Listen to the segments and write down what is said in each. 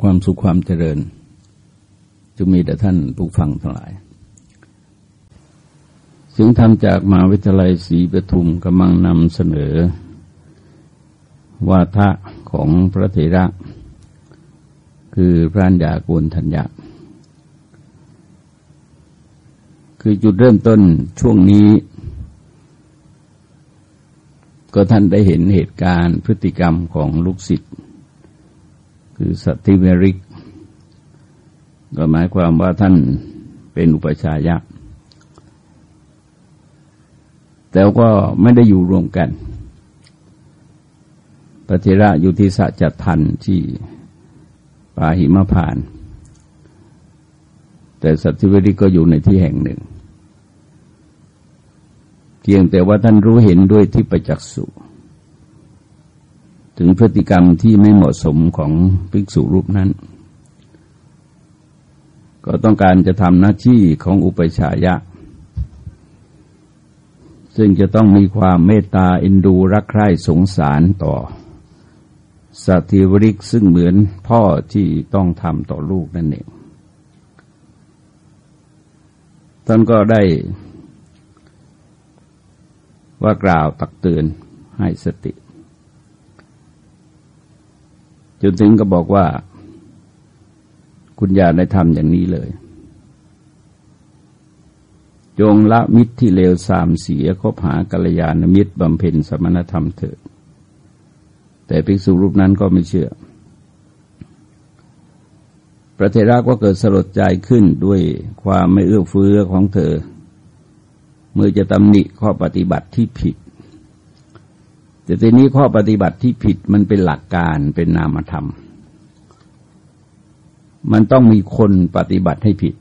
ความสุขความเจริญจะมีแต่ท่านผู้ฟังทั้งหลายซึ่งทำจากมหาวิทยาลัยศรีปทุมกำลังนำเสนอ วาทะของพระเถระ คือพระัญญาโกนทัญญาคือจุดเริ่มต้นช่วงนี้ ก็ท่านได้เห็นเหตุการณ์พฤติกรรมของลูกศิษย์ คือสัติเวริก ก็หมายความว่าท่านเป็นอุปชายะแต่ก็ไม่ได้อยู่รวมกันปฏิระอยู่ที่สัจทันที่ป่าหิมพาน แต่สัติเวริกก็อยู่ในที่แห่งหนึ่ง เพียงแต่ว่าท่านรู้เห็นด้วยที่ประจักษ์สุ ถึงพฤติกรรมที่ไม่เหมาะสมของภิกษุรูปนั้น ก็ต้องการจะทำหน้าที่ของอุปชายะ ซึ่งจะต้องมีความเมตตาอินดูรักใคร่สงสารต่อสัติวริกซึ่งเหมือนพ่อที่ต้องทำต่อลูกนั่นเองท่านก็ได้ว่ากล่าวตักเตือนให้สติ จนถึงก็บอกว่า คุณอย่าได้ทำอย่างนี้เลย จงละมิตรที่เลวสามเสียคบหากัลยาณมิตรบำเพ็ญสมณธรรมเถิด แต่ภิกษุรูปนั้นก็ไม่เชื่อ พระเทระก็เกิดสลดใจขึ้นด้วยความไม่เอื้อเฟื้อของเธอ เมื่อจะตำหนิข้อปฏิบัติที่ผิด แต่ทีนี้ข้อปฏิบัติที่ผิดมันเป็นหลักการเป็นนามธรรม มันต้องมีคนปฏิบัติให้ผิด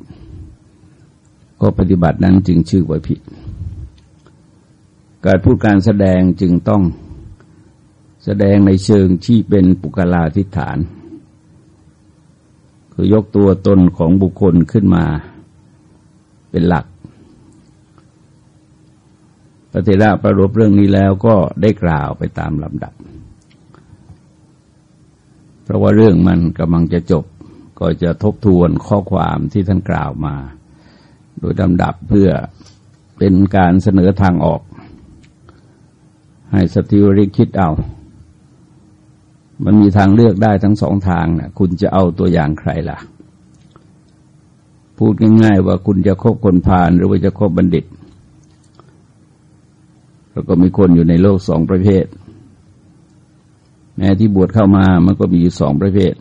ก็ปฏิบัตินั้นจึงชื่อว่าผิด การพูดการแสดงจึงต้องแสดงในเชิงที่เป็นปุกลาธิฐาน คือยกตัวตนของบุคคลขึ้นมาเป็นหลัก ระเทระประรบเรื่องนี้แล้วก็ได้กล่าวไปตามลำดับ เพราะว่าเรื่องมันกำลังจะจบ ก็จะทบทวนข้อความที่ท่านกล่าวมา โดยลำดับเพื่อเป็นการเสนอทางออก ให้สติวริคิดเอา มันมีทางเลือกได้ทั้งสองทางนะคุณจะเอาตัวอย่างใครล่ะ พูดง่ายๆว่าคุณจะคบคนพาลหรือว่าจะคบบัณฑิต แล้วก็มีคนอยู่ในโลกสองประเภท แม้ที่บวชเข้ามามันก็มีอยู่สองประเภท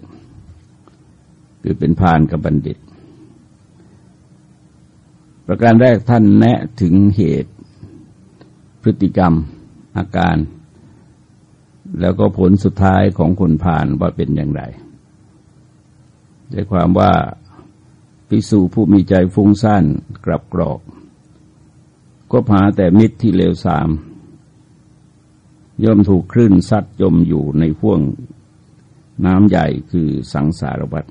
คือเป็นพานกับบัณฑิต ประการแรกท่านแนะถึงเหตุ พฤติกรรมอาการ แล้วก็ผลสุดท้ายของคนผ่านว่าเป็นอย่างไรใจความว่าพิสูผู้มีใจฟุ้งซ่านกลับกรอก ก็หาแต่มิตรที่เลวทราม ย่อมถูกคลื่นซัดจมอยู่ในพ่วงน้ำใหญ่คือสังสารวัฏ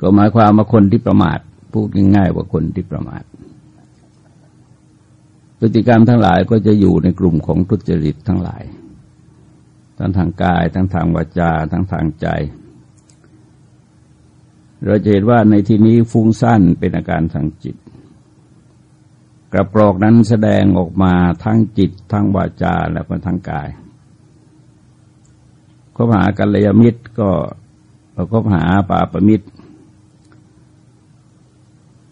ก็หมายความว่าคนที่ประมาทพูดง่ายๆว่าคนที่ประมาทพฤติกรรมทั้งหลายก็จะอยู่ในกลุ่มของทุจริตทั้งหลาย ทั้งทางกาย ทั้งทางวาจา ทั้งทางใจ เราจะเห็นว่าในที่นี้ฟุ้งสั้นเป็นอาการทางจิต กระปรอกนั้นแสดงออกมาทั้งจิตทั้งวาจาแล้วก็ทั้งกายคบหากัลยามิตรก็คบหาปาปมิตร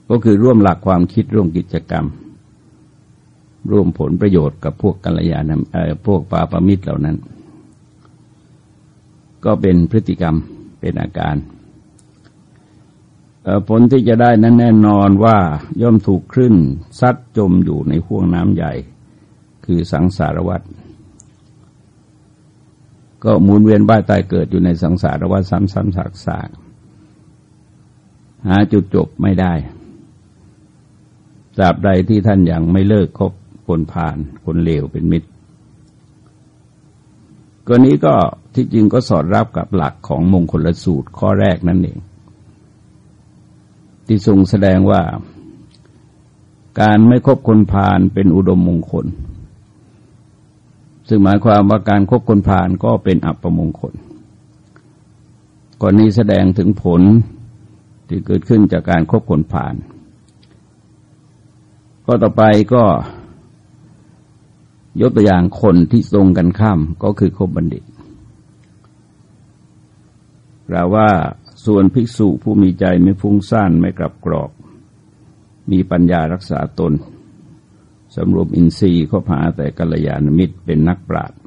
ก็คือร่วมหลักความคิดร่วมกิจกรรม ร่วมผลประโยชน์กับพวกกัลยาณพวกปาปมิตรเหล่านั้น ก็เป็นพฤติกรรมเป็นอาการ ผลที่จะได้นั้นแน่นอนว่าย่อมถูกคลื่นซัดจมอยู่ในห่วงน้ำใหญ่ คือสังสารวัฏก็หมุนเวียนว่ายตายเกิดอยู่ในสังสารวัฏซ้ำๆซากๆหาจุดจบไม่ได้ตราบใดที่ท่านยังไม่เลิกคบคนผ่านคนเลวเป็นมิตรก็นี้ก็ที่จริงก็สอดรับกับหลักของมงคลสูตรข้อแรกนั่นเอง ที่ทรงแสดงว่า การไม่คบคนพาลเป็นอุดมมงคล ซึ่งหมายความว่าการคบคนพาลก็เป็นอัปมงคลก่อนนี้แสดงถึงผลที่เกิดขึ้นจากการคบคนผ่าน ก็ต่อไปก็ยกตัวอย่างคนที่ตรงกันข้ามก็คือคบบัณฑิตกล่าวว่า ส่วนภิกษุผู้มีใจไม่ฟุ้งซ่านไม่กลับกรอก มีปัญญารักษาตนสำรวมอินทรีย์เขาหาแต่กัลยาณมิตรเป็นนักปราชญ์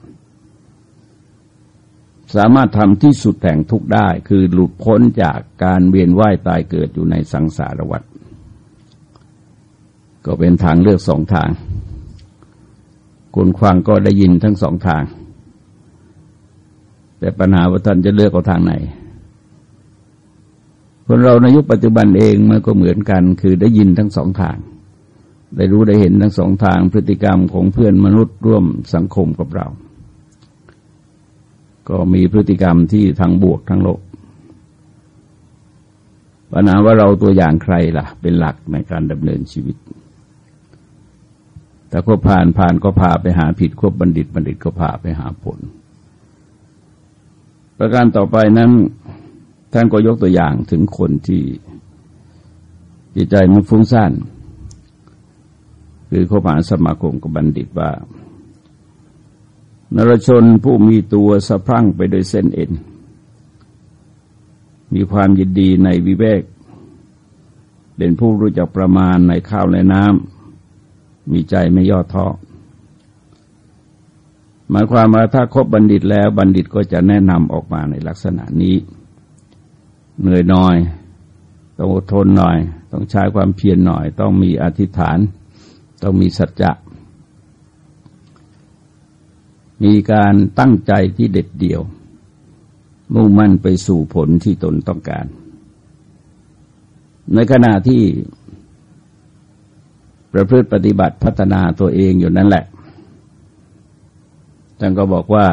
สามารถทำที่สุดแห่งทุกได้คือหลุดพ้นจากการเวียนว่ายตายเกิดอยู่ในสังสารวัฏก็เป็นทางเลือกสองทางคนฟังก็ได้ยินทั้งสองทาง แต่ปัญหาว่าท่านจะเลือกเอาทางไหน คนเราในยุคปัจจุบันเองมันก็เหมือนกัน คือได้ยินทั้งสองทาง ได้รู้ได้เห็นทั้งสองทางพฤติกรรมของเพื่อนมนุษย์ร่วมสังคมกับเรา ก็มีพฤติกรรมที่ทั้งบวกทั้งลบปัญหาว่าเราตัวอย่างใครล่ะ เป็นหลักในการดำเนินชีวิตแต่ก็ผ่านผ่านก็พาไปหาผิดควบบัณฑิตบัณฑิตก็พาไปหาผล ประการต่อไปนั้น ท่านก็ยกตัวอย่างถึงคนที่จิตใจมันฟุ้งซ่านคือขาผ่าสมาคมกับบัณฑิตว่านรชนผู้มีตัวสะพรั่งไปโดยเส้นเอ็น มีความยินดีในวิเวก เป็นผู้รู้จักประมาณในข้าวในน้ำมีใจไม่ย่อท้อหมายความว่าถ้าคบบัณฑิตแล้วบัณฑิตก็จะแนะนำออกมาในลักษณะนี้ เหนื่อยหน่อย ต้องอดทนหน่อย ต้องใช้ความเพียรหน่อย ต้องมีอธิษฐาน ต้องมีสัจจะ มีการตั้งใจที่เด็ดเดี่ยว มุ่งมั่นไปสู่ผลที่ตนต้องการ ในขณะที่ประพฤติปฏิบัติพัฒนาตัวเองอยู่นั่นแหละท่านก็บอกว่า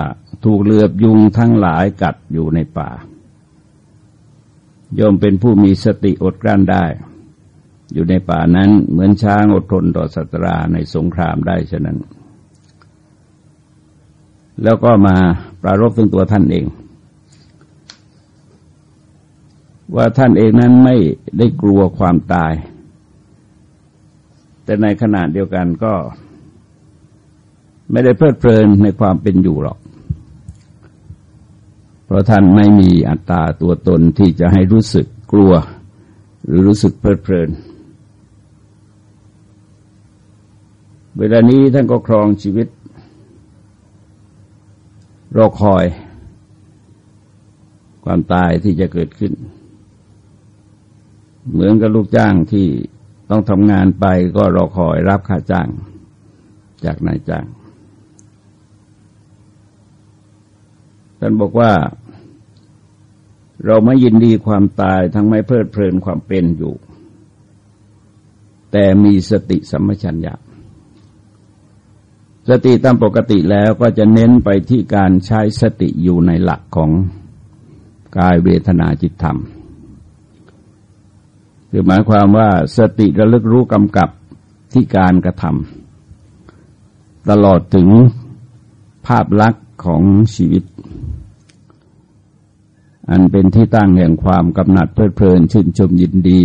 ถูกเลือบยุงทั้งหลายกัดอยู่ในป่า โยมเป็นผู้มีสติอดกลั้นได้ อยู่ในป่านั้นเหมือนช้างอดทนต่อสัตราในสงครามได้ฉะนั้น แล้วก็มาปรารบถึงตัวท่านเอง ว่าท่านเองนั้นไม่ได้กลัวความตาย แต่ในขณะเดียวกันก็ ไม่ได้เพลิดเพลินในความเป็นอยู่หรอก เพราะท่านไม่มีอัตตาตัวตนที่จะให้รู้สึกกลัว หรือรู้สึกเพลิดเพลิน เวลานี้ท่านก็ครองชีวิตรอคอย ความตายที่จะเกิดขึ้น เหมือนกับลูกจ้างที่ต้องทำงานไปก็รอคอยรับค่าจ้างจากนายจ้าง ท่านบอกว่า เราไม่ยินดีความตายทั้งไม่เพลิดเพลินความเป็นอยู่ แต่มีสติสัมปชัญญะสติตามปกติแล้วก็จะเน้นไปที่การใช้สติอยู่ในหลักของกายเวทนาจิตธรรม คือหมายความว่าสติระลึกรู้กำกับที่การกระทำตลอดถึงภาพลักษณ์ของชีวิต อันเป็นที่ตั้งแห่งความกำหนัดเพลิดเพลินชื่นชมยินดี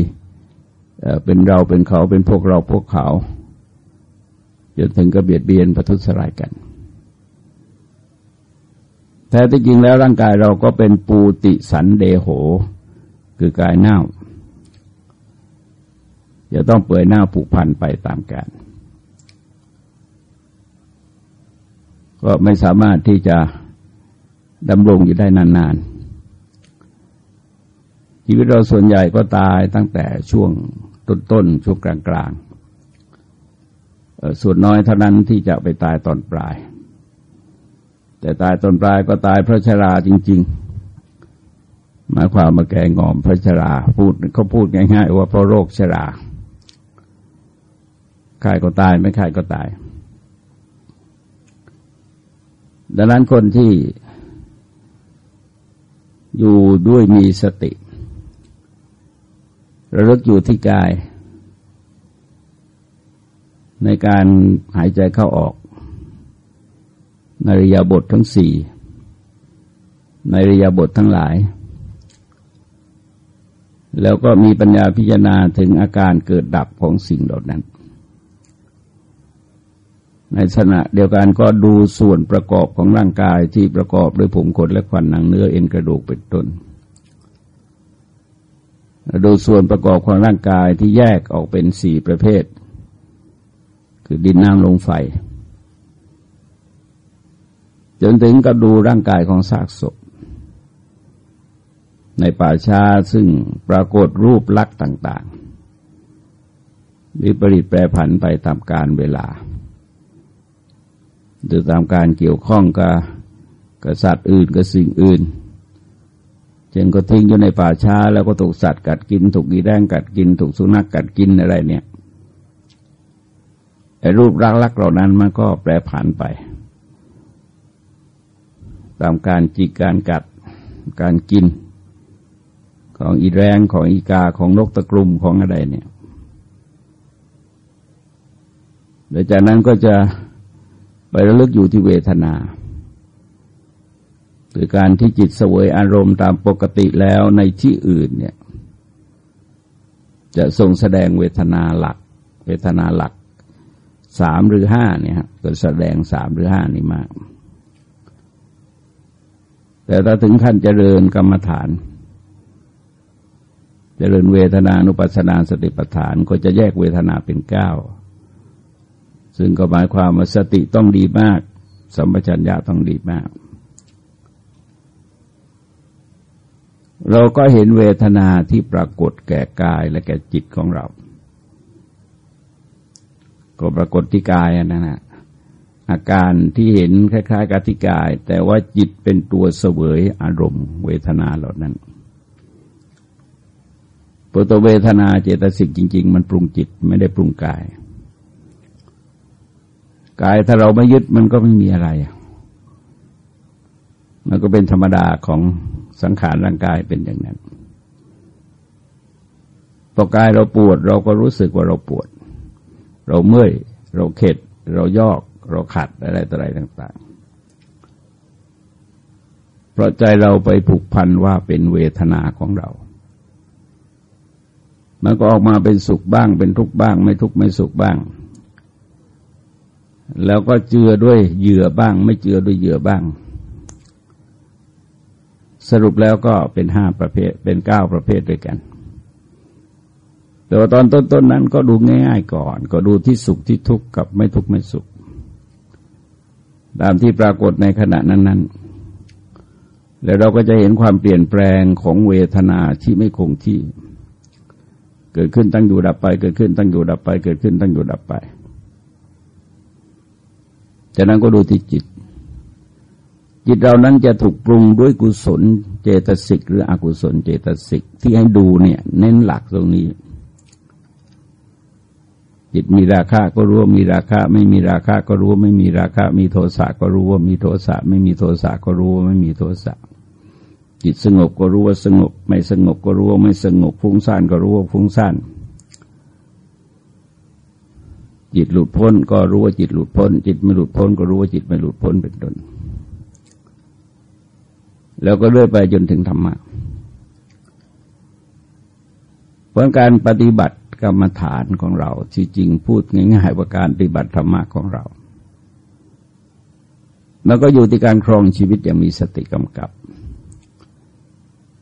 เป็นเราเป็นเขาเป็นพวกเราพวกเขาจนถึงกระเบียดเบียนประทุษร้ายกัน แท้ที่จริงแล้วร่างกายเราก็เป็นปูติสันเดโห คือกายเน่า จะต้องเปื่อยหน้าผูกพันไปตามกาลก็ไม่สามารถที่จะดำรงอยู่ได้นานๆ ชีวิตเราส่วนใหญ่ก็ตายตั้งแต่ช่วงต้นๆช่วงกลางๆส่วนน้อยเท่านั้นที่จะไปตายตอนปลาย แต่ตายตอนปลายก็ตายเพราะชราจริง ๆ หมายความมาแก่งอมพระชราพูดเขาพูดง่าย ๆ ว่าเพราะโรคชราใครก็ตายไม่ใครก็ตาย ดังนั้นคนที่อยู่ด้วยมีสติ ระลึกอยู่ที่กาย ในการหายใจเข้าออกในริยาบททั้งสี่ในริยาบททั้งหลาย แล้วก็มีปัญญาพิจารณาถึงอาการเกิดดับของสิ่งเหล่านั้น ในขณะเดียวกันก็ดูส่วนประกอบของร่างกายที่ประกอบด้วยผมขนและขวัญหนังเนื้อเอ็นกระดูกเป็นต้น ดูส่วนประกอบของร่างกายที่แยกออกเป็นสี่ประเภท คือดินน้ำลมไฟ จนถึงกับดูร่างกายของซากศพ ในป่าช้าซึ่งปรากฏรูปลักษณ์ต่างๆวิปริตแปรผันไปตามการเวลา หรือตามการเกี่ยวข้องกับกษัตริย์อื่นกับสิ่งอื่น เช่นก็ทิ้งอยู่ในป่าช้า แล้วก็ถูกสัตว์กัดกิน ถูกกีแดงกัดกิน ถูกสุนัขกกัดกินอะไรเนี่ยไอรูปรักลักเหล่านั้นมันก็แปรผันไป ตามการจิกการกัดการกิน ของอีแรงของอีกาของนกตะกลุ่มของอะไรเนี่ยหลังจากนั้นก็จะไประลึกอยู่ที่เวทนา คือการที่จิตเสวยอารมณ์ตามปกติแล้วในที่อื่นเนี่ยจะทรงแสดงเวทนาหลัก เวทนาหลักสามหรือห้าเนี่ยก็แสดงสามหรือห้านี่มาก แต่ถ้าถึงขั้นเจริญกรรมฐาน เจริญเวทนานุปัสสนาสติปัฏฐานก็จะแยกเวทนาเป็นเก้าซึ่งก็หมายความว่าสติต้องดีมาก สัมปชัญญะต้องดีมาก เราก็เห็นเวทนาที่ปรากฏแก่กายและแก่จิตของเรา ก็ปรากฏที่กายนั่นนะอาการที่เห็นคล้ายๆกับที่กาย แต่ว่าจิตเป็นตัวเสวยอารมณ์ เวทนาเหล่านั้นปตเวทนาเจตสิกจริง ๆ มันปรุงจิตไม่ได้ปรุงกาย กายถ้าเราไม่ยึดมันก็ไม่มีอะไร มันก็เป็นธรรมดาของ สังขารร่างกายเป็นอย่างนั้นพอกายเราปวดเราก็รู้สึกว่าเราปวด เราเมื่อย เราเข็ด เรายอก เราขัดอะไรต่ออะไรต่าง ๆ เพราะใจเราไปผูกพันว่าเป็นเวทนาของเรา มันก็ออกมาเป็นสุขบ้าง เป็นทุกข์บ้าง ไม่ทุกข์ไม่สุขบ้าง แล้วก็เจือด้วยเหยื่อบ้าง ไม่เจือด้วยเหยื่อบ้าง สรุปแล้วก็เป็นห้าประเภทเป็นเก้าประเภทด้วยกัน แต่ว่าตอนต้นๆนนั้นก็ดูง่ายๆก่อน ก็ดูที่สุขที่ทุกข์กับไม่ทุกข์ไม่สุข ตามที่ปรากฏในขณะนั้น ๆ แล้วเราก็จะเห็นความเปลี่ยนแปลงของเวทนาที่ไม่คงที่ เกิดขึ้นตั้งอยู่ดับไป เกิดขึ้นตั้งอยู่ดับไป เกิดขึ้นตั้งอยู่ดับไปจากนั้นก็ดูที่จิต จิตเรานั้นจะถูกปรุงด้วยกุศลเจตสิก หรืออกุศลเจตสิกที่ให้ดูเนี่ย เน้นหลักตรงนี้ จิตมีราคะก็รู้ว่ามีราคะ ไม่มีราคะก็รู้ว่าไม่มีราคะ มีโทสะก็รู้ว่ามีโทสะไม่มีโทสะก็รู้ว่าไม่มีโทสะจิตสงบก็รู้ว่าสงบ ไม่สงบก็รู้ว่าไม่สงบฟุ้งซ่านก็รู้ว่าฟุ้งซ่านจิตหลุดพ้นก็รู้ว่าจิตหลุดพ้น จิตไม่หลุดพ้นก็รู้ว่าจิตไม่หลุดพ้นเป็นต้น แล้วก็เลื่อยไปจนถึงธรรมะเพราะการปฏิบัติกรรมฐานของเราที่จริงพูดง่ายๆว่าการปฏิบัติธรรมะของเรา มันก็อยู่ที่การครองชีวิตอย่างมีสติกำกับ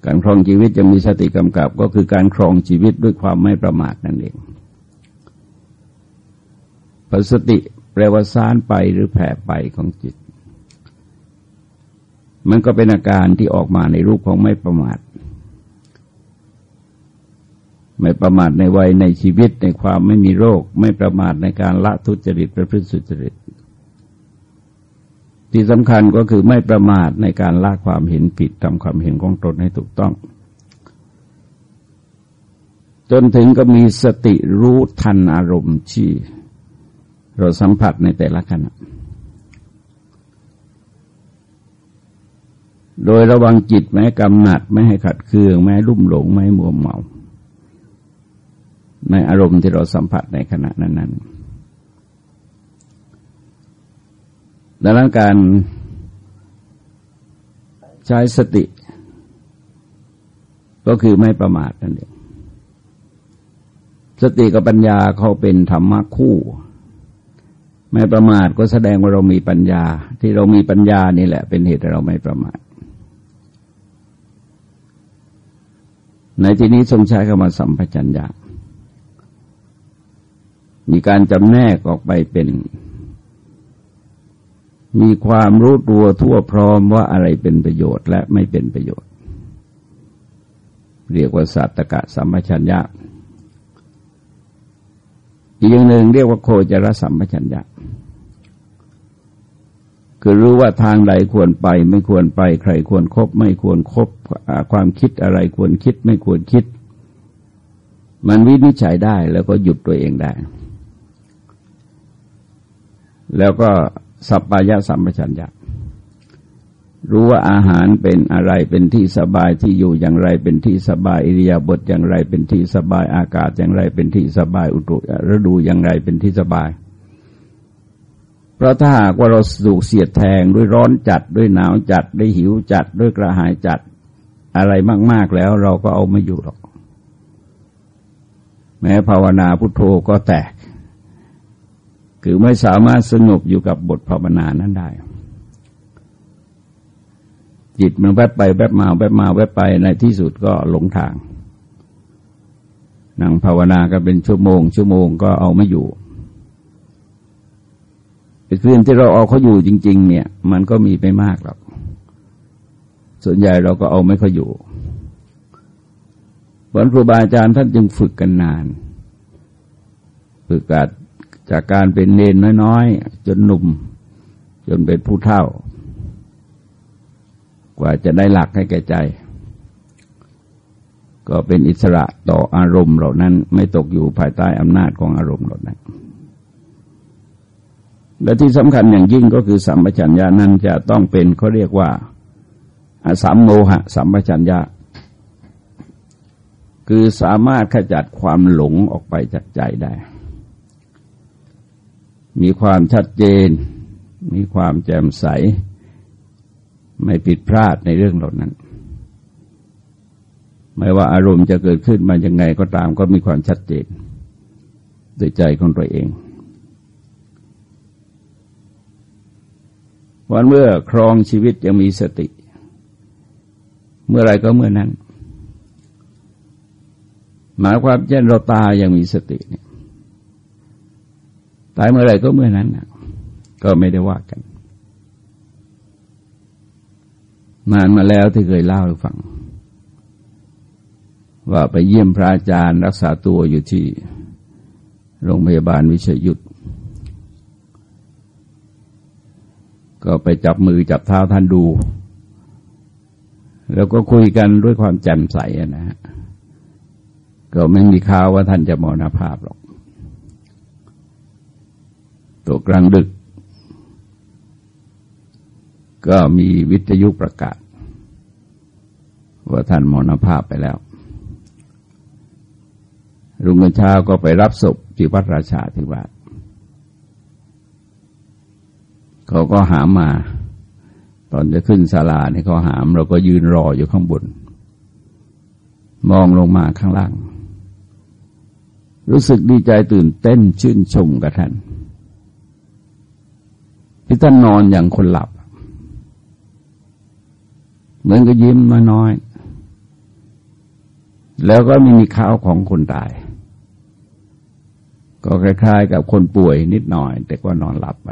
การครองชีวิตจะมีสติกำกับ ก็คือการครองชีวิตด้วยความไม่ประมาทนั่นเองพสติแปลว่าซ่านไปหรือแผ่ไปของจิต มันก็เป็นอาการที่ออกมาในรูปของไม่ประมาท ไม่ประมาทในวัยในชีวิตในความไม่มีโรค ไม่ประมาทในการละทุจริตประพฤติสุจริต ที่สำคัญก็คือไม่ประมาทในการละความเห็นผิดทำความเห็นของตนให้ถูกต้อง จนถึงก็มีสติรู้ทันอารมณ์ที่เราสัมผัสในแต่ละขณะ โดยระวังจิตแม้กำหนัด ไม่ให้ขัดเคืองแม้รุ่มหลง ไม่มัวเมา ในอารมณ์ที่เราสัมผัสในขณะนั้นๆดังนั้นการใช้สติ ก็คือไม่ประมาทนั่นเองสติกับปัญญาเขาเป็นธรรมะคู่ ไม่ประมาทก็แสดงว่าเรามีปัญญา ที่เรามีปัญญานี่แหละ เป็นเหตุให้เราไม่ประมาท ในที่นี้ทรงใช้คำว่าสัมปชัญญะ มีการจำแนกออกไปเป็น มีความรู้ตัวทั่วพร้อมว่าอะไรเป็นประโยชน์และไม่เป็นประโยชน์ เรียกว่าสัตตกะสัมปชัญญะ อีกอย่างหนึ่งเรียกว่าโคจรสัมปชัญญะ คือรู้ว่าทางใดควรไป ไม่ควรไป ใครควรครบไม่ควรครบความคิดอะไรควรคิดไม่ควรคิด มันวินิจฉัยได้แล้วก็หยุดตัวเองได้ แล้วก็สัพพายะสัมปชัญญะรู้ว่าอาหารเป็นอะไรเป็นที่สบายที่อยู่อย่างไรเป็นที่สบายอิริยาบถอย่างไรเป็นที่สบายอากาศอย่างไรเป็นที่สบายอุตุฤดูอย่างไรเป็นที่สบาย พราะถ้าหากว่าเราสูกเสียดแทงด้วยร้อนจัดด้วยหนาวจัดด้วยหิวจัดด้วยกระหายจัดอะไรมาก ๆแล้วเราก็เอาไม่อยู่หรอก แม้ภาวนาพุทโธก็แตก คือไม่สามารถสงบอยู่กับบทภาวนานั้นได้ จิตมันแวบไปแวบมาแวบมาแวบไปในที่สุดก็หลงทางนั่งภาวนาก็เป็นชั่วโมง ชั่วโมงก็เอาไม่อยู่ ไอ้คืนที่เราเอาเขาอยู่จริง ๆ เนี่ย มันก็มีไม่มากหรอก ส่วนใหญ่เราก็เอาไม่เขาอยู่บรครูบาอาจารย์ท่านจึงฝึกกันนาน ฝึกกัดจากการเป็นเนนน้อยๆ จนหนุ่ม จนเป็นผู้เฒ่า กว่าจะได้หลักให้แก่ใจ ก็เป็นอิสระต่ออารมณ์เหล่านั้น ไม่ตกอยู่ภายใต้อำนาจของอารมณ์เหล่านั้น และที่สำคัญอย่างยิ่งก็คือสัมปชัญญะนั้นจะต้องเป็นเขาเรียกว่าอาสัมโมหะสัมปชัญญะ คือสามารถขจัดความหลงออกไปจากใจได้ มีความชัดเจน มีความแจ่มใส ไม่ผิดพลาดในเรื่องเหล่านั้น ไม่ว่าอารมณ์จะเกิดขึ้นมายังไงก็ตามก็มีความชัดเจนโดยใจของตัวเอง วันเมื่อครองชีวิตยังมีสติ เมื่อไรก็เมื่อนั้น หมายความเช่นเราตายังมีสติเนี่ยตายเมื่อไรก็เมื่อนั้นก็ไม่ได้ว่ากันนานมาแล้วที่เคยเล่าให้ฟัง ว่าไปเยี่ยมพระอาจารย์รักษาตัวอยู่ที่ โรงพยาบาลวิชยุทธ ก็ไปจับมือจับเท้าท่านดู แล้วก็คุยกันด้วยความแจ่มใสนะฮะก็ไม่มีข่าวว่าท่านจะมรณภาพหรอกตัวกลางดึก ก็มีวิทยุประกาศ ว่าท่านมรณภาพไปแล้ว รุ่งเช้าก็ไปรับศพที่วัดราชาธิวาส เขาก็หามมา ตอนจะขึ้นศาลาเนี่ยเขาหาม เราก็ยืนรออยู่ข้างบน มองลงมาข้างล่าง รู้สึกดีใจตื่นเต้นชื่นชมกับท่านที่ท่านนอนอย่างคนหลับ เหมือนกับยิ้มมาน้อย แล้วก็ไม่มีข้าวของคนตาย ก็คล้ายๆกับคนป่วยนิดหน่อย แต่ก็นอนหลับไป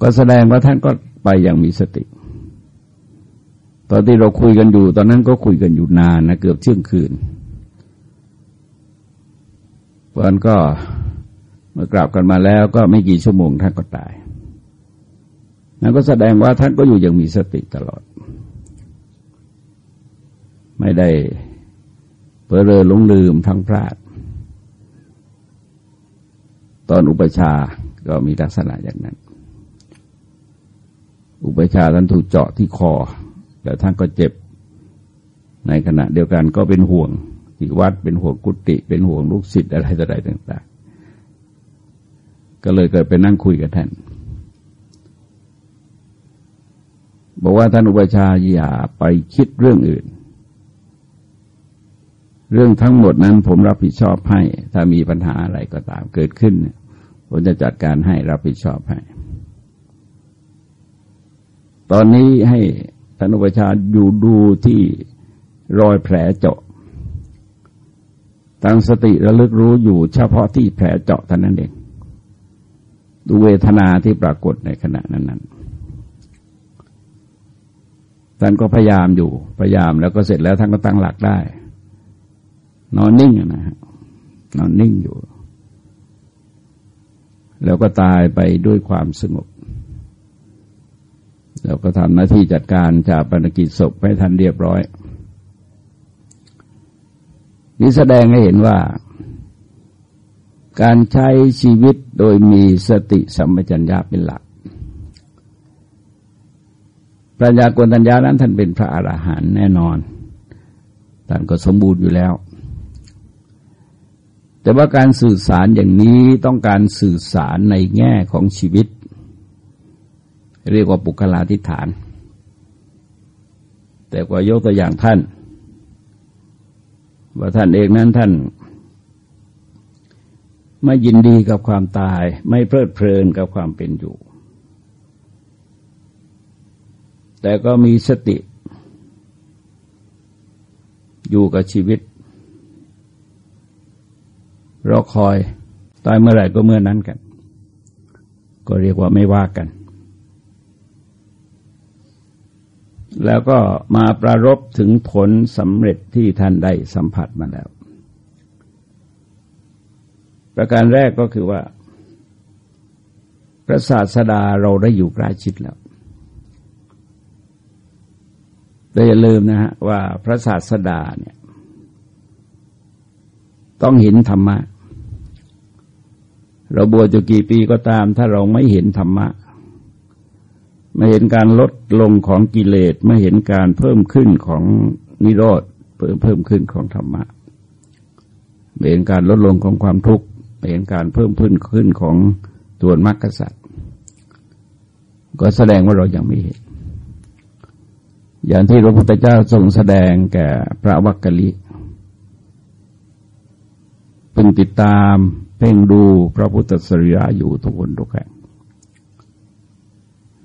ก็แสดงว่าท่านก็ไปอย่างมีสติ ตอนที่เราคุยกันอยู่ ตอนนั้นก็คุยกันอยู่นานนะเกือบเที่ยงคืนเพราะนั้นก็เมื่อกราบกันมาแล้วก็ไม่กี่ชั่วโมงท่านก็ตายนั่นก็แสดงว่าท่านก็อยู่อย่างมีสติตลอด ไม่ได้เพื่อเรอหลงลืมทั้งพลาด ตอนอุปชาก็มีลักษณะอย่างนั้น อุปชาท่านถูกเจาะที่คอแล้วท่านก็เจ็บ ในขณะเดียวกันก็เป็นห่วงที่วัดเป็นห่วงกุฏิเป็นห่วงลูกศิษย์อะไรต่ออะไรต่าง ๆ ก็เลยเกิดไปนั่งคุยกับท่านบอกว่าท่านอุปชาอย่าไปคิดเรื่องอื่น เรื่องทั้งหมดนั้นผมรับผิดชอบให้ ถ้ามีปัญหาอะไรก็ตามเกิดขึ้น ผมจะจัดการให้รับผิดชอบให้ ตอนนี้ให้ท่านอุปชาอยู่ดูที่รอยแผลเจาะตั้งสติระลึกรู้อยู่เฉพาะที่แผลเจาะเท่านั้นเองดูเวทนาที่ปรากฏในขณะนั้นนั้นท่านก็พยายามอยู่พยายามแล้วก็เสร็จแล้วท่านก็ตั้งหลักได้ นอนนิ่งนะฮะนอนนิ่งอยู่ แล้วก็ตายไปด้วยความสงบ แล้วก็ทำหน้าที่จัดการจากปนกิจศพให้ทันเรียบร้อย นี่แสดงให้เห็นว่า การใช้ชีวิตโดยมีสติสัมปชัญญะเป็นหลักพระญากรตัญญานั้นท่านเป็นพระอรหันต์แน่นอน ท่านก็สมบูรณ์อยู่แล้ว แต่ว่าการสื่อสารอย่างนี้ต้องการสื่อสารในแง่ของชีวิต เรียกว่าปุคลาธิฐาน แต่ก็ยกตัวอย่างท่าน ว่าท่านเองนั้นท่าน ไม่ยินดีกับความตาย ไม่เพลิดเพลินกับความเป็นอยู่ แต่ก็มีสติ อยู่กับชีวิตรอคอยตายเมื่อไหร่ก็เมื่อนั้นกัน ก็เรียกว่าไม่ว่ากัน แล้วก็มาประรบถึงผลสำเร็จที่ท่านได้สัมผัสมาแล้ว ประการแรกก็คือว่า พระศาสดาเราได้อยู่ใกล้ชิดแล้วแต่อย่าลืมนะฮะว่าพระศาสดาเนี่ย ต้องเห็นธรรมะ เราบวชจะกี่ปีก็ตาม ถ้าเราไม่เห็นธรรมะ ไม่เห็นการลดลงของกิเลสไม่เห็นการเพิ่มขึ้นของนิโรธเพิ่มเพิ่มขึ้นของธรรมะไม่เห็นการลดลงของความทุกข์ไม่เห็นการเพิ่มขึ้นขึ้นของตัวมรรคสัตว์ก็แสดงว่าเรายังไม่เห็น อย่างที่พระพุทธเจ้าทรงแสดงแก่พระวักกะลิพึงติดตามเพ่งดูพระพุทธสรีระอยู่ทุกคนทุกแห่ง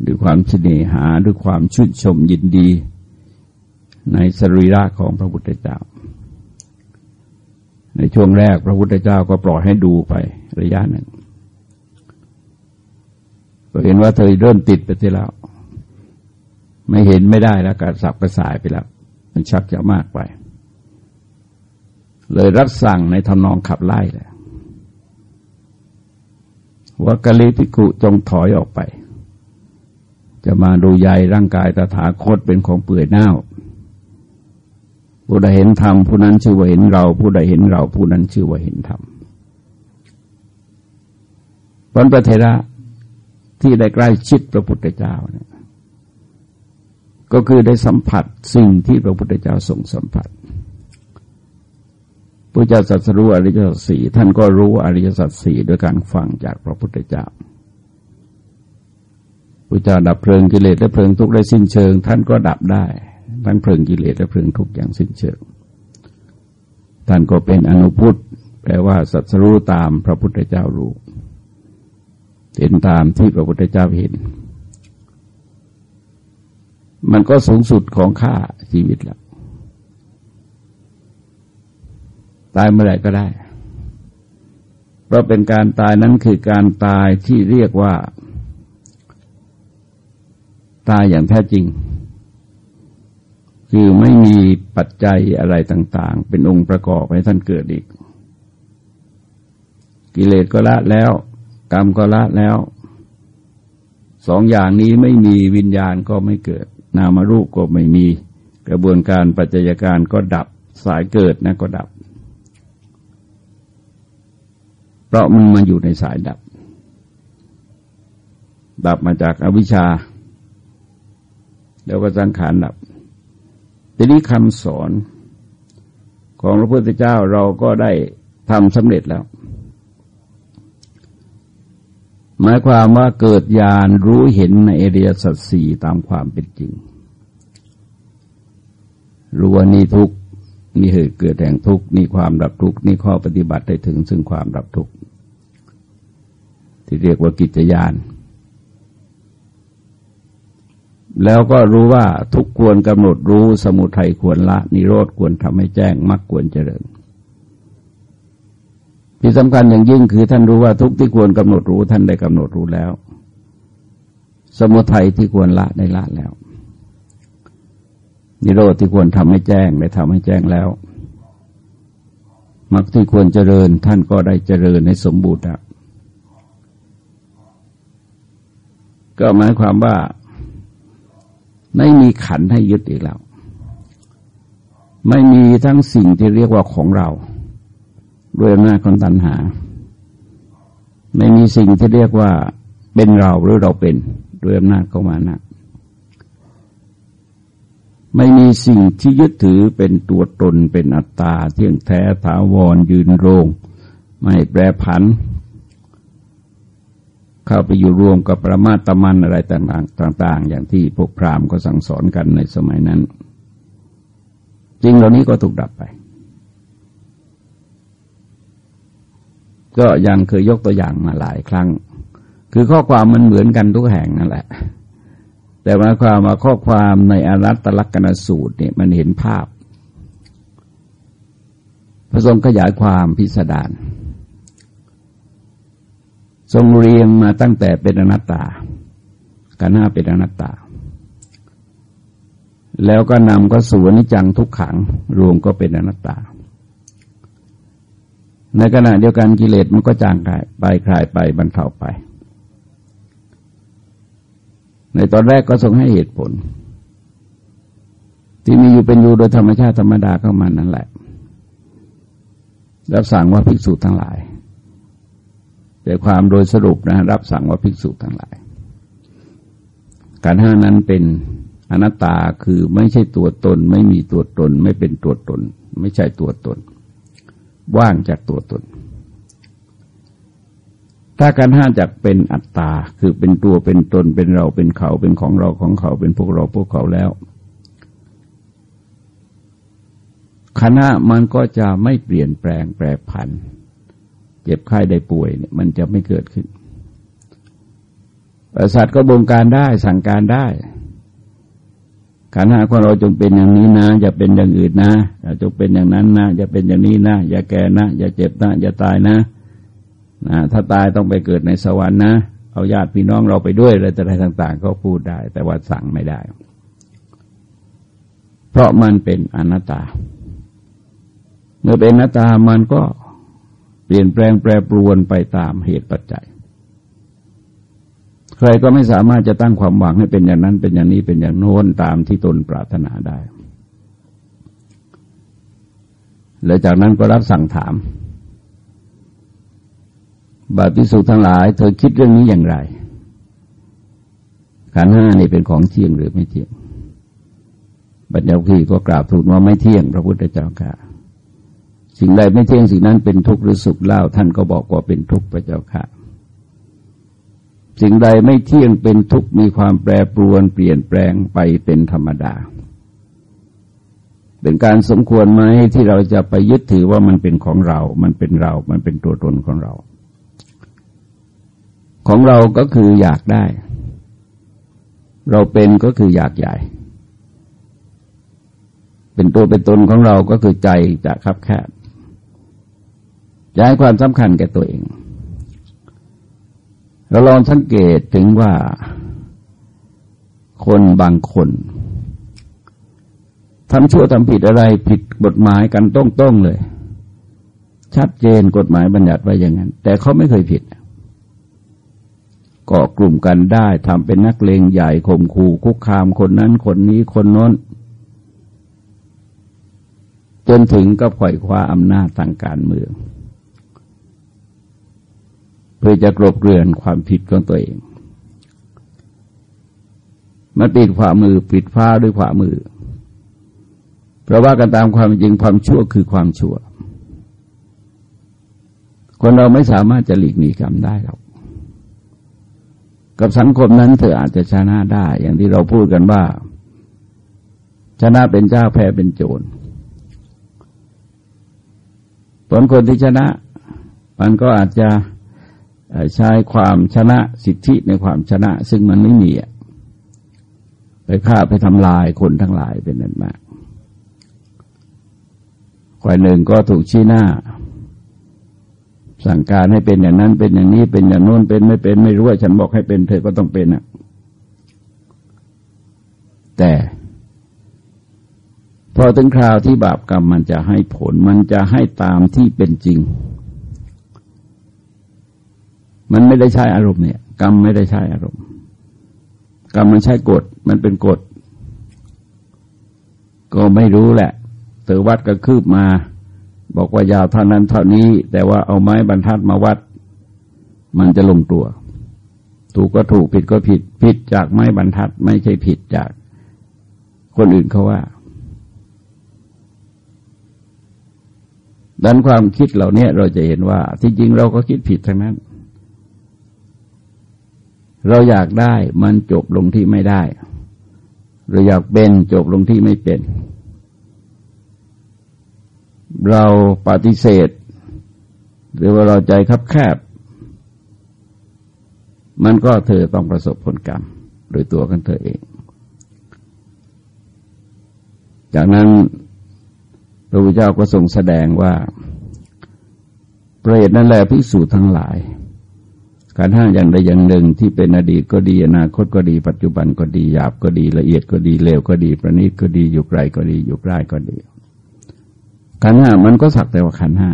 ด้วยความเสน่หาด้วยความชื่นชมยินดี ในสรีระของพระพุทธเจ้า ในช่วงแรกพระพุทธเจ้าก็ปล่อยให้ดูไประยะหนึ่งก็เห็นว่าเธอเริ่มติดไปทีแล้ว ไม่เห็นไม่ได้แล้วการสับกระสายไปแล้ว มันชักจะมากไป เลยรับสั่งในทำนองขับไล่เลยว่ากะลิพิกุจงถอยออกไป จะมาดูใหญ่ร่างกายตถาคตเป็นของเปื่อยเน่า ผู้ใดเห็นธรรมผู้นั้นชื่อว่าเห็นเรา ผู้ใดเห็นเราผู้นั้นชื่อว่าเห็นธรรมวันประเทระที่ได้ใกล้ชิดพระพุทธเจ้าเนี่ยก็คือได้สัมผัสสิ่งที่พระพุทธเจ้าทรงสัมผัสพระเจ้าสัตรู้อริยสัจสี่ท่านก็รู้อริยสัจสี่ด้วยการฟังจากพระพุทธเจ้า พระเจ้าดับเพลิงกิเลสและเพลิงทุกข์ได้สิ้นเชิง ท่านก็ดับได้ทั้งเพลิงกิเลสและเพลิงทุกข์อย่างสิ้นเชิง ท่านก็เป็นอนุพุทธแปลว่าสัตรู้ตามพระพุทธเจ้ารู้เห็นตามที่พระพุทธเจ้าเห็น มันก็สูงสุดของค่าชีวิตแล้วตายเมื่อไหร่ก็ได้ เพราะเป็นการตายนั้นคือการตายที่เรียกว่า ตายอย่างแท้จริง คือไม่มีปัจจัยอะไรต่าง ๆ เป็นองค์ประกอบให้ท่านเกิดอีก กิเลสก็ละแล้ว กรรมก็ละแล้ว สองอย่างนี้ไม่มีวิญญาณก็ไม่เกิด นามรูปก็ไม่มีกระบวนการปัจจัยการก็ดับสายเกิดนะก็ดับ เพราะมันมาอยู่ในสายดับ ดับมาจากอวิชชา แล้วก็สังขารดับทีนี้คำสอนของพระพุทธเจ้าเราก็ได้ทำสำเร็จแล้ว หมายความว่าเกิดญาณรู้เห็นในเอเริยสัจสี่ตามความเป็นจริง รู้ว่านี่ทุกนี่เหตุเกิดแห่งทุกข์นี่ความดับทุกข์นี่ข้อปฏิบัติได้ถึงซึ่งความดับทุกข์ที่เรียกว่ากิจยาน แล้วก็รู้ว่าทุกควรกำหนดรู้สมุทัยควรละ นิโรธควรทำให้แจ้งมรรคควรเจริญ ที่สำคัญอย่างยิ่งคือท่านรู้ว่าทุกที่ควรกำหนดรู้ท่านได้กำหนดรู้แล้ว สมุทัยที่ควรละได้ละแล้ว นิโรธที่ควรทำให้แจ้งได้ทำให้แจ้งแล้วมรรคที่ควรเจริญท่านก็ได้เจริญในสมบูรณ์ก็หมายความว่า ไม่มีขันให้ยึดอีกแล้ว ไม่มีทั้งสิ่งที่เรียกว่าของเรา ด้วยอำนาจของตัณหา ไม่มีสิ่งที่เรียกว่าเป็นเราหรือเราเป็นด้วยอำนาจของมานะไม่มีสิ่งที่ยึดถือเป็นตัวตนเป็นอัตตาเที่ยงแท้ถาวรยืนโรง ไม่แปรผัน เข้าไปอยู่รวมกับประมาตมันอะไรต่างๆต่างๆ อย่างที่พวกพราหมณ์ก็สั่งสอนกันในสมัยนั้นจริงเหล่านี้ก็ถูกดับไป ก็ยังเคยยกตัวอย่างมาหลายครั้ง คือข้อความมันเหมือนกันทุกแห่งนั่นแหละ แต่มาความมาข้อความในอารัตตลักษณสูตรเนี่ยมันเห็นภาพ ผสมขยายความพิสดาร ทรงเรียงมาตั้งแต่เป็นอนัตตากันหน้าเป็นอนัตตา แล้วก็นำก็สู่นิจังทุกขัง รวมก็เป็นอนัตตา ในขณะเดียวกันกิเลสมันก็จางไปคลายไปบรรเทาไป ในตอนแรกก็ทรงให้เหตุผล ที่มีอยู่เป็นอยู่โดยธรรมชาติธรรมดาเข้ามานั่นแหละ รับสั่งว่าภิกษุทั้งหลาย แต่ความโดยสรุปนะรับสั่งว่าภิกษุทั้งหลาย การห้านั้นเป็นอนัตตาคือไม่ใช่ตัวตน ไม่มีตัวตน ไม่เป็นตัวตน ไม่ใช่ตัวตน ว่างจากตัวตน ถ้าการห้าจากเป็นอัตตาคือเป็นตัวเป็นตนเป็นเราเป็นเขาเป็นของเราของเขาเป็นพวกเราพวกเขาแล้วคณะมันก็จะไม่เปลี่ยนแปลงแปรผัน เจ็บไข้ได้ป่วยเนี่ยมันจะไม่เกิดขึ้นสัตว์ก็บงการได้สั่งการได้ขันห้าของเราจงเป็นอย่างนี้นะอย่าเป็นอย่างอื่นนะอย่าจงเป็นอย่างนั้นนะอย่าเป็นอย่างนี้นะอย่าแก่นะอย่าเจ็บนะอย่าตายนะนะถ้าตายต้องไปเกิดในสวรรค์นะ เอาญาติพี่น้องเราไปด้วยอะไรแต่อะไรต่าง ๆ ก็พูดได้ แต่ว่าสั่งไม่ได้ เพราะมันเป็นอนัตตา เมื่อเป็นอนัตตามันก็ เปลี่ยนแปลงแปรปรวนไปตามเหตุปัจจัย ใครก็ไม่สามารถจะตั้งความหวังให้เป็นอย่างนั้นเป็นอย่างนี้เป็นอย่างโน้นตามที่ตนปรารถนาได้แล้วจากนั้นก็รับสั่งถาม บาปิสุทั้งหลาย เธอคิดเรื่องนี้อย่างไรขันห้านี่เป็นของเที่ยงหรือไม่เที่ยง บัญญัติก็กราบทูลว่าไม่เที่ยงพระพุทธเจ้าค่ะ สิ่งใดไม่เที่ยงสิ่งนั้นเป็นทุกข์หรือสุขเล่าท่านก็บอกว่าเป็นทุกข์พระเจ้าค่ะ สิ่งใดไม่เที่ยงเป็นทุกข์มีความแปรปรวนเปลี่ยนแปลงไปเป็นธรรมดา เป็นการสมควรไหมที่เราจะไปยึดถือว่ามันเป็นของเรา มันเป็นเรา มันเป็นตัวตนของเรา ของเราก็คืออยากได้ เราเป็นก็คืออยากใหญ่เป็นตัวเป็นตนของเราก็คือใจจะคับแคบ จะให้ความสำคัญแก่ตัวเอง เราลองสังเกตถึงว่าคนบางคนทำชั่วทำผิดอะไรผิดกฎหมายกันต้องๆเลย ชัดเจนกฎหมายบัญญัติไว้อย่างนั้น แต่เขาไม่เคยผิดก็กลุ่มกันได้ทำเป็นนักเลงใหญ่ข่มขู่คุกคามคนนั้นคนนี้คนโน้น จนถึงก็ปล่อยคว้าอำนาจทางการเมือง เพื่อจะกลบเกลื่อนความผิดของตัวเองมาปิดขวามือปิดฟ้าด้วยขวามือ เพราะว่ากันตามความจริงความชั่วคือความชั่ว คนเราไม่สามารถจะหลีกหนีกรรมได้หรอกกับสังคมนั้นเธออาจจะชนะได้ อย่างที่เราพูดกันว่า ชนะเป็นเจ้าแพ้เป็นโจรผลคนที่ชนะ มันก็อาจจะ ใช้ความชนะสิทธิในความชนะ ซึ่งมันไม่มีไปฆ่าไปทำลายคนทั้งหลายเป็นนั้นมากฝ่ายหนึ่งก็ถูกชี้หน้า สั่งการให้เป็นอย่างนั้นเป็นอย่างนี้เป็นอย่างโน้นเป็นไม่เป็นไม่รู้ว่าฉันบอกให้เป็นเธอก็ต้องเป็นอะ แต่พอถึงคราวที่บาปกรรมมันจะให้ผลมันจะให้ตามที่เป็นจริง มันไม่ได้ใช้อารมณ์เนี่ย กรรมไม่ได้ใช้อารมณ์ กรรมมันใช้กฎมันเป็นกฎ ก็ไม่รู้แหละเตอวัดก็คืบมา บอกว่ายาวเท่านั้นเท่านี้ แต่ว่าเอาไม้บรรทัดมาวัด มันจะลงตัว ถูกก็ถูกผิดก็ผิด ผิดจากไม้บรรทัด ไม่ใช่ผิดจากคนอื่นเขาว่าดันความคิดเหล่านี้เราจะเห็นว่า ที่จริงเราก็คิดผิดทั้งนั้น เราอยากได้มันจบลงที่ไม่ได้ เราอยากเป็นจบลงที่ไม่เป็น เราปฏิเสธ หรือว่าเราใจคับแคบ มันก็เธอต้องประสบผลกรรม โดยตัวกันเธอเอง จากนั้นพระพุทธเจ้าก็ทรงแสดงว่าเปรตนั่นแหละพิสูจน์ทั้งหลาย การห้าอย่างใดอย่างหนึ่งที่เป็นอดีตก็ดีอนาคตก็ดี ปัจจุบันก็ดีหยาบก็ดีละเอียดก็ดีเลวก็ดี ประณีตก็ดีอยู่ไกลก็ดีอยู่ใกล้ก็ดีขันห้ามันก็สักแต่ว่าขันห้า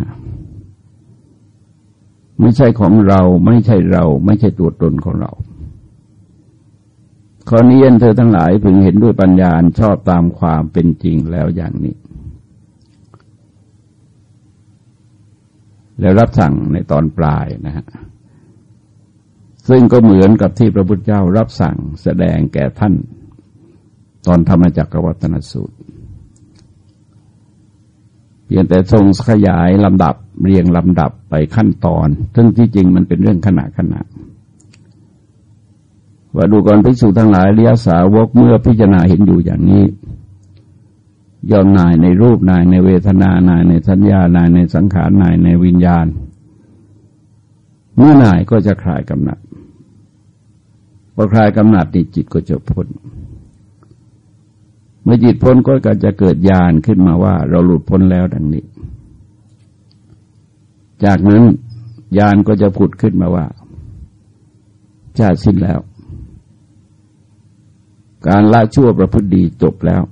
ไม่ใช่ของเราไม่ใช่เรา ไม่ใช่ตัวตนของเราขอนี้เธอทั้งหลายพึงเห็นด้วยปัญญาชอบตามความเป็นจริงแล้วอย่างนี้ แล้วรับสั่งในตอนปลายนะฮะ ซึ่งก็เหมือนกับที่พระพุทธเจ้ารับสั่งแสดงแก่ท่าน ตอนธรรมจักรวัตนสูตร เพียงแต่ทรงขยายลำดับเรียงลำดับไปขั้นตอน ซึ่งที่จริงมันเป็นเรื่องขณะขณะว่าดูก่อนภิกษุทั้งหลายเรียสาวกเมื่อพิจารณาเห็นอยู่อย่างนี้ยอมนายในรูปนายในเวทนานายในสัญญานายในสังขารนายในวิญญาณ เมื่อนายก็จะคลายกำหนัด พอคลายกำหนัดนี่จิตก็จะพ้น เมื่อจิตพ้นก็จะเกิดญาณขึ้นมาว่า เราหลุดพ้นแล้วดังนี้ จากนั้นญาณก็จะผุดขึ้นมาว่าชาสิ้นแล้ว การละชั่วประพฤติดีจบแล้ว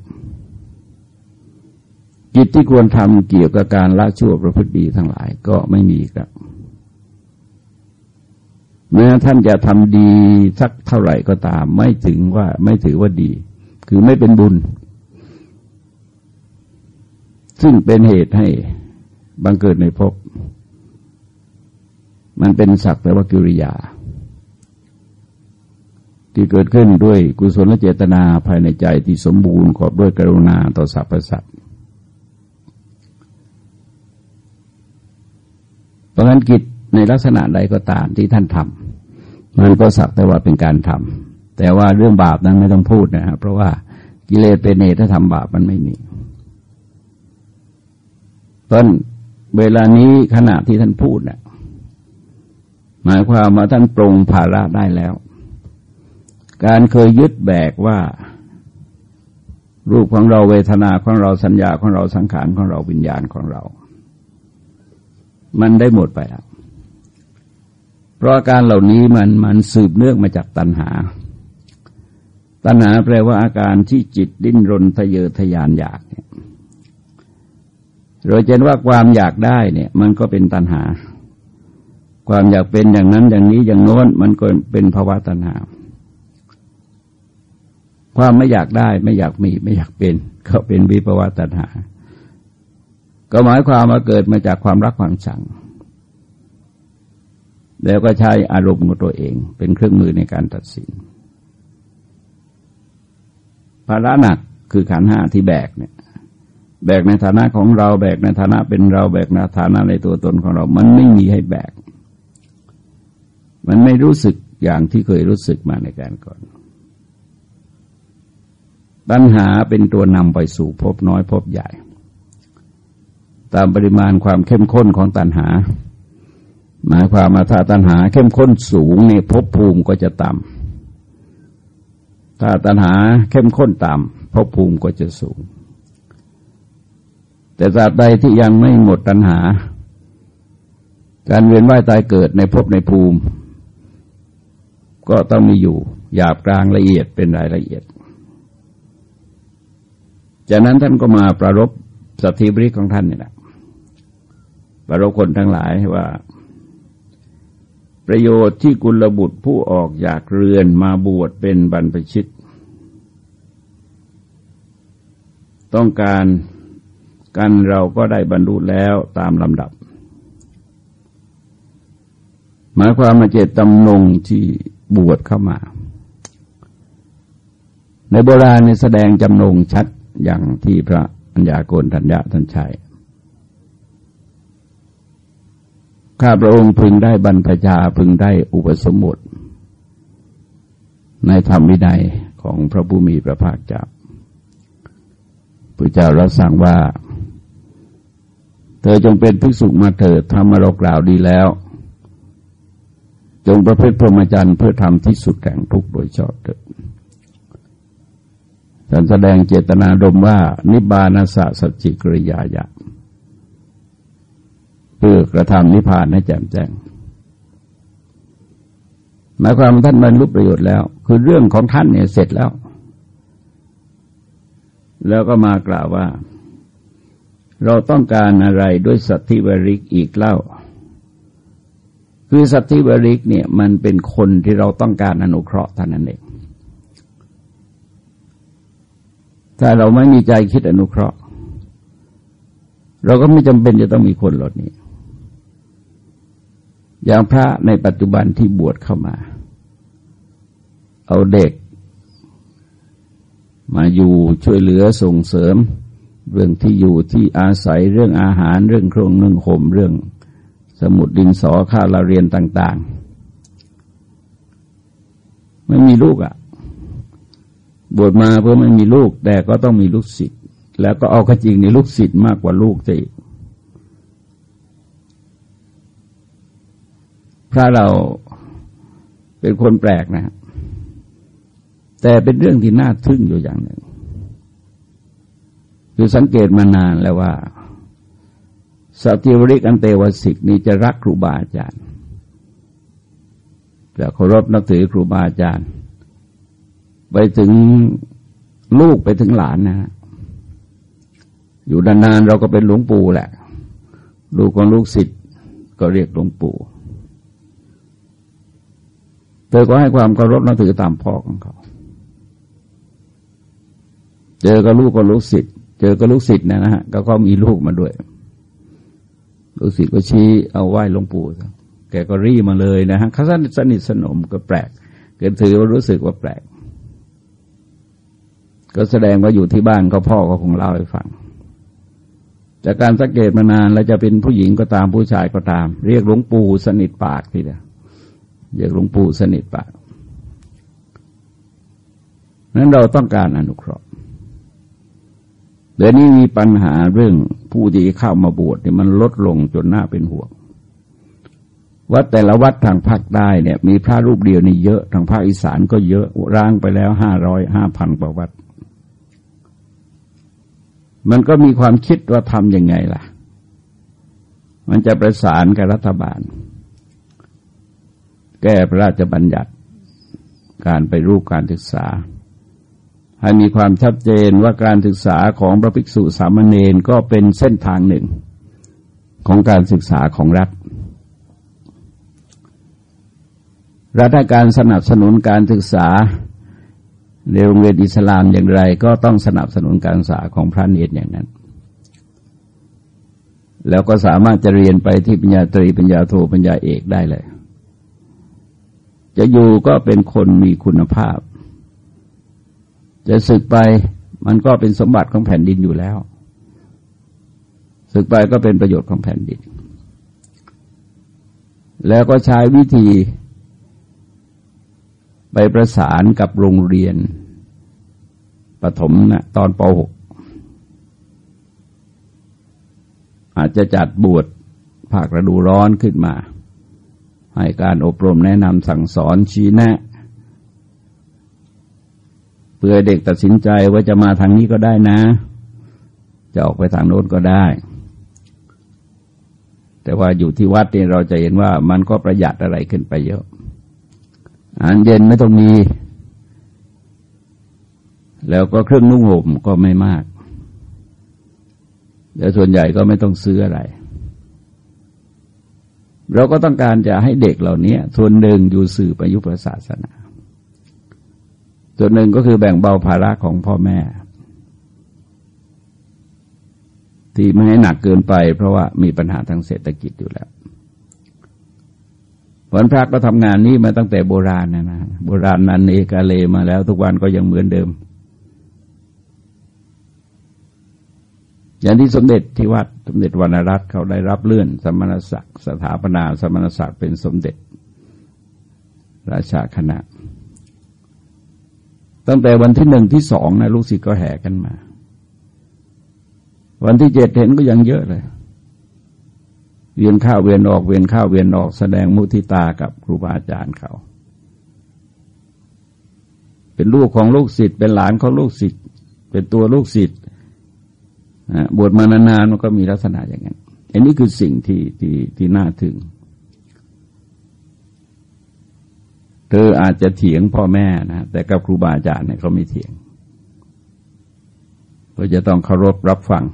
กิจที่ควรทำเกี่ยวกับการละชั่วประพฤติดีทั้งหลายก็ไม่มีครับ แม้ท่านจะทำดีสักเท่าไหร่ก็ตาม ไม่ถึงว่าไม่ถือว่าดี คือไม่เป็นบุญ ซึ่งเป็นเหตุให้บังเกิดในภพมันเป็นศักแต่ว่ากิริยา ที่เกิดขึ้นด้วยกุศลเจตนาภายในใจที่สมบูรณ์ขอบด้วยกรุณาต่อสรรพสัตว์เพราะงั้นกิจ ในลักษณะใดก็ตามที่ท่านทำมันก็สักแต่ว่าเป็นการทำแต่ว่าเรื่องบาปนั้นไม่ต้องพูดนะครับเพราะว่ากิเลสเป็นเหตุถ้าทำบาปมันไม่มีต้นเวลานี้ขณะที่ท่านพูดเนี่ยหมายความว่าท่านปรงภาระได้แล้ว การเคยยึดแบกว่า รูปของเราเวทนาของเราสัญญาของเราสังขารของเราวิญญาณของเรา มันได้หมดไปแล้ว ราะอาการเหล่านี้มันมันสืบเนื่องมาจากตัณหา ตัณหาแปลว่าอาการที่จิตดิ้นรนทะเยอทะยานอยากเนี่ยเราเห็นว่าความอยากได้เนี่ย มันก็เป็นตัณหา ความอยากเป็นอย่างนั้นอย่างนี้อย่างโน้นมันก็เป็นภาวะตัณหา ความไม่อยากได้ไม่อยากมีไม่อยากเป็น ก็เป็นวิภาวะตัณหา ก็หมายความว่าเกิดมาจากความรักความชัง แล้วก็ใช้อารมณ์ของตัวเองเป็นเครื่องมือในการตัดสินภาระหนักคือขันห้าที่แบกเนี่ย แบกในฐานะของเราแบกในฐานะเป็นเราแบกในฐานะในตัวตนของเรา มันไม่มีให้แบก มันไม่รู้สึกอย่างที่เคยรู้สึกมาในการก่อนปัญหาเป็นตัวนำไปสู่พบน้อยพบใหญ่ ตามปริมาณความเข้มข้นของตัณหา หมายความมาถ้าตัณหาเข้มข้นสูงนี่ภพภูมิก็จะต่ำถ้าตัณหาเข้มข้นต่ำภพภูมิก็จะสูง แต่ตราบใดที่ยังไม่หมดตัณหา การเวียนว่ายตายเกิดในภพในภูมิ ก็ต้องมีอยู่หยาบกลางละเอียดเป็นรายละเอียด จากนั้นท่านก็มาประรบสัตธิบริของท่านนี่แหละประรบคนทั้งหลายว่า ประโยชน์ที่กุลบุตรผู้ออกจากเรือนมาบวชเป็นบรรพชิต ต้องการกันเราก็ได้บรรลุแล้วตามลำดับ หมายความมาเจตจำนงที่บวชเข้ามา ในโบราณในแสดงจำนงชัดอย่างที่พระัญญาโกนทัญญาท่านชัย ข้าพระองค์พึงได้บรรพชาพึงได้อุปสมบท ในธรรมวินัยของพระผู้มีพระภาคเจ้าพระเจ้ารับสั่งว่า เธอจงเป็นภิกษุมาเถิดทำมาเรากล่าวดีแล้ว จงประพฤติพรหมจรรย์เพื่อทำที่สุดแห่งทุกโดยชอบเถิดท่านแสดงเจตนาดมว่า นิบานัสสัจจิกริยายะ พื่อกระทำนิพพานให้แจ่มแจ้งหมายความท่านบรรลุประโยชน์แล้ว คือเรื่องของท่านเนี่ยเสร็จแล้ว แล้วก็มากล่าวว่า เราต้องการอะไรด้วยสัตธิวริกอีกเล่า คือสัตธิวริกเนี่ยมันเป็นคนที่เราต้องการอนุเคราะห์ท่านนั่นเองถ้าเราไม่มีใจคิดอนุเคราะห์ เราก็ไม่จำเป็นจะต้องมีคนเหล่านี้ อย่างพระในปัจจุบันที่บวชเข้ามา เอาเด็ก มาอยู่ช่วยเหลือส่งเสริม เรื่องที่อยู่ที่อาศัยเรื่องอาหารเรื่องเครื่องนึ่งห่มเรื่อง สมุดดินสอค่าเราเรียนต่าง ๆ ไม่มีลูกอะ่ะ บวชมาเพื่อไม่มีลูก แต่ก็ต้องมีลูกศิษย์แล้วก็เอาขจริงในลูกศิษย์มากกว่าลูกจะ พระเราเป็นคนแปลกนะ แต่เป็นเรื่องที่น่าทึ่งอยู่อย่างหนึ่งคือสังเกตมานานแล้วว่าสติวริกอันเตวสิกนี่จะรักครูบาอาจารย์จะเคารพนับถือครูบาอาจารย์ ไปถึงลูกไปถึงหลานนะฮะอยู่นานๆเราก็เป็นหลวงปู่แหละ ลูกของลูกศิษย์ก็เรียกหลวงปู่ ธอก็ให้ความเคารพนับถือตามพ่อของเขา เจอกับลูกกับลูกศิษย์ เจอกับลูกศิษย์นะฮะ ก็ก็มีลูกมาด้วย ลูกศิษย์ก็ชี้เอาไหว้หลวงปู่แกก็รีมาเลยนะฮะเขาสนิทสนมก็แปลก เกิดถือว่ารู้สึกว่าแปลก ก็แสดงว่าอยู่ที่บ้านก็พ่อก็คงเล่าให้ฟัง จากการสังเกตมานานแล้วจะเป็นผู้หญิงก็ตามผู้ชายก็ตาม เรียกหลวงปู่สนิทปากทีเดียว เรียกหลวงปู่สนิทปากนั้นเราต้องการอนุเคราะห์เดี๋ยวนี้มีปัญหาเรื่องผู้ที่เข้ามาบวชเนี่ยมันลดลงจนน่าเป็นห่วง วัดแต่ละวัดทางภาคใต้เนี่ย มีพระรูปเดียวนี่เยอะทางภาคอีสานก็เยอะร่างไปแล้วห้าร้อยห้าพันกว่าวัด มันก็มีความคิดว่าทำยังไงล่ะ มันจะประสานกับรัฐบาล แก้พระราชบัญญัติ การไปรูปการศึกษา ให้มีความชัดเจนว่าการศึกษาของพระภิกษุสามเณรก็เป็นเส้นทางหนึ่ง ของการศึกษาของรัฐรัฐการสนับสนุนการศึกษาในโรงเรียนอิสลามอย่างไร ก็ต้องสนับสนุนการศึกษาของพระเนตรอย่างนั้น แล้วก็สามารถจะเรียนไปที่ปัญญาตรีปัญญาโทปัญญาเอกได้เลย จะอยู่ก็เป็นคนมีคุณภาพ จะศึกไปมันก็เป็นสมบัติของแผ่นดินอยู่แล้ว ศึกไปก็เป็นประโยชน์ของแผ่นดิน แล้วก็ใช้วิธี ไปประสานกับโรงเรียนปฐมนะตอนป .6 อาจจะจัดบวชภาคฤดูร้อนขึ้นมา ให้การอบรมแนะนำสั่งสอนชี้แนะ เพื่อเด็กตัดสินใจว่าจะมาทางนี้ก็ได้นะ จะออกไปทางโน้นก็ได้ แต่ว่าอยู่ที่วัดเนี่ยเราจะเห็นว่ามันก็ประหยัดอะไรขึ้นไปเยอะอาหารเย็นไม่ต้องมี แล้วก็เครื่องนุ่งห่มก็ไม่มากเดี๋ยวส่วนใหญ่ก็ไม่ต้องซื้ออะไร เราก็ต้องการจะให้เด็กเหล่านี้ส่วนหนึ่งอยู่สื่อประยุกต์ศาสนา ส่วนหนึ่งก็คือแบ่งเบาภาระของพ่อแม่ ที่ไม่ให้หนักเกินไปเพราะว่ามีปัญหาทางเศรษฐกิจอยู่แล้ววันพระก็ทำงานนี้มาตั้งแต่โบราณนะนะโบราณนันเอกาเลมาแล้วทุกวันก็ยังเหมือนเดิม อย่างที่สมเด็จที่วัดสมเด็จวรรณรัตน์เขาได้รับเลื่อนสมณศักดิ์สถาปนาสมณศักดิ์เป็นสมเด็จ ราชาคณะ ตั้งแต่วันที่หนึ่งที่สองนะลูกศิษย์ก็แห่กันมา วันที่เจ็ดเห็นก็ยังเยอะเลยเวียนข้าวเวียนออกเวียนข้าวเวียนออกแสดงมุทิตากับครูบาอาจารย์เขา เป็นลูกของลูกศิษย์เป็นหลานของลูกศิษย์เป็นตัวลูกศิษย์ บวชมานานๆมันก็มีลักษณะอย่างนั้นอันนี้คือสิ่งที่ที่ที่น่าถึง เธออาจจะเถียงพ่อแม่นะแต่กับครูบาอาจารย์เนี่ยเขาไม่เถียงเราจะต้องเคารพรับฟัง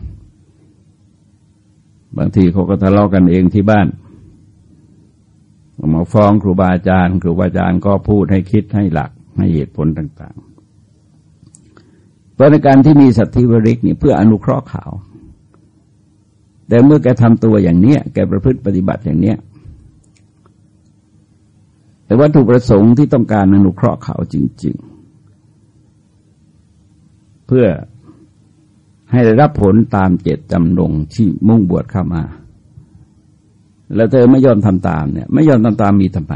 บางทีเขาก็ทะเลาะกันเองที่บ้านมาฟ้องครูบาอาจารย์ ครูบาอาจารย์ก็พูดให้คิดให้หลักให้เหตุผลต่างๆ ราะในการที่มีสัตธิวริกนี่เพื่ออนุเคราะห์ข่าว แต่เมื่อแกทำตัวอย่างเนี้ย แกประพฤติปฏิบัติอย่างเนี้ย แต่วัตถุประสงค์ที่ต้องการอนุเคราะห์เขาจริง ๆ เพื่อให้ได้รับผลตามเจตจำนงที่มุ่งบวชเข้ามา แล้วเธอไม่ยอมทำตามเนี่ย ไม่ยอมทำตามมีทำไม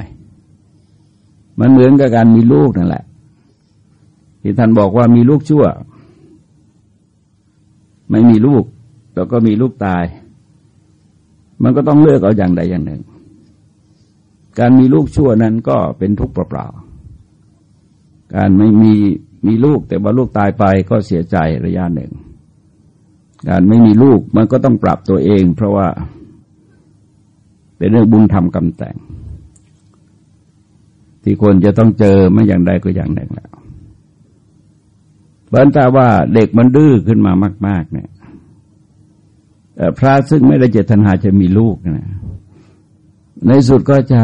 มันเหมือนกับการมีลูกนั่นแหละ ที่ท่านบอกว่ามีลูกชั่ว ไม่มีลูกแล้วก็มีลูกตาย มันก็ต้องเลือกเอาอย่างใดอย่างหนึ่ง การมีลูกชั่วนั้นก็เป็นทุกข์เปล่าๆการไม่มีมีลูกแต่ว่าลูกตายไปก็เสียใจระยะหนึ่ง การไม่มีลูกมันก็ต้องปรับตัวเอง เพราะว่า เป็นเรื่องบุญธรรมกรรมแต่ง ที่คนจะต้องเจอไม่อย่างใดก็อย่างหนึ่งแล้ว บันตาว่าเด็กมันดื้อขึ้นมามาก ๆ เนี่ยพระซึ่งไม่ได้เจตนาจะมีลูกนะในสุดก็จะ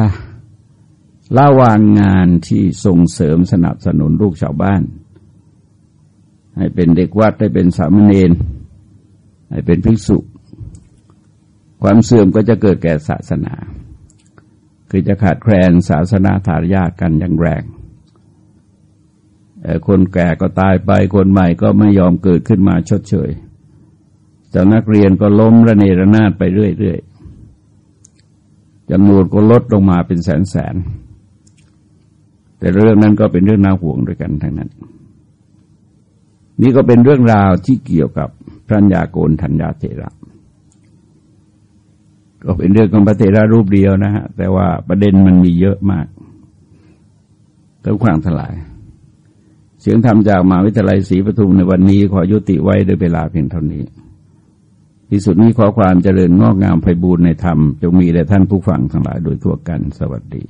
ละวางงานที่ส่งเสริมสนับสนุนลูกชาวบ้าน ให้เป็นเด็กวัดให้เป็นสามเณรให้เป็นภิกษุ ความเสื่อมก็จะเกิดแก่ศาสนา คือจะขาดแคลนศาสนาทายาทกันอย่างแรง คนแก่ก็ตายไปคนใหม่ก็ไม่ยอมเกิดขึ้นมาชดเชยจานักเรียนก็ล้มระเนระนาดไปเรื่อยๆจำนวนก็ลดลงมาเป็นแสนๆ แต่เรื่องนั้นก็เป็นเรื่องน่าห่วงด้วยกันทั้งนั้น นี่ก็เป็นเรื่องราวที่เกี่ยวกับพระญาโกนทัญญาเถระก็เป็นเรื่องของพระเถระรูปเดียวนะฮะ แต่ว่าประเด็นมันมีเยอะมากต้องขวางทลาย เสียงธรรมจากมหาวิทยาลัยศรีปทุมในวันนี้ขอยุติไว้ด้วยเวลาเพียงเท่านี้ ที่สุดนี้ขอความเจริญงอกงามไพบูรณ์ในธรรม จงมีแด่ท่านผู้ฟังทั้งหลายโดยทั่วกันสวัสดี